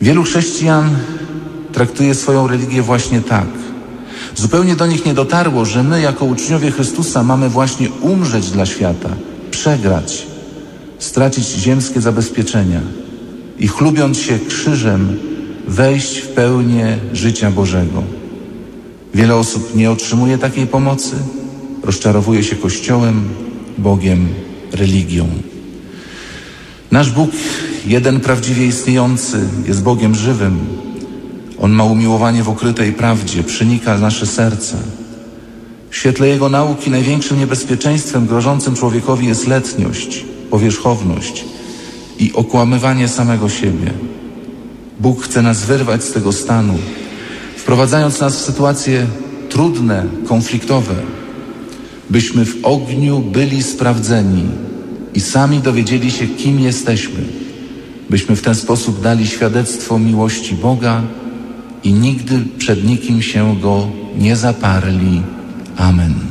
Wielu chrześcijan traktuje swoją religię właśnie tak. Zupełnie do nich nie dotarło, że my, jako uczniowie Chrystusa, mamy właśnie umrzeć dla świata, przegrać, stracić ziemskie zabezpieczenia i chlubiąc się krzyżem, wejść w pełnię życia Bożego. Wiele osób nie otrzymuje takiej pomocy, rozczarowuje się Kościołem, Bogiem, religią. Nasz Bóg, jeden prawdziwie istniejący, jest Bogiem żywym. On ma umiłowanie w ukrytej prawdzie, przenika nasze serca. W świetle Jego nauki największym niebezpieczeństwem grożącym człowiekowi jest letniość, powierzchowność i okłamywanie samego siebie. Bóg chce nas wyrwać z tego stanu, wprowadzając nas w sytuacje trudne, konfliktowe, byśmy w ogniu byli sprawdzeni i sami dowiedzieli się, kim jesteśmy, byśmy w ten sposób dali świadectwo miłości Boga i nigdy przed nikim się go nie zaparli. Amen.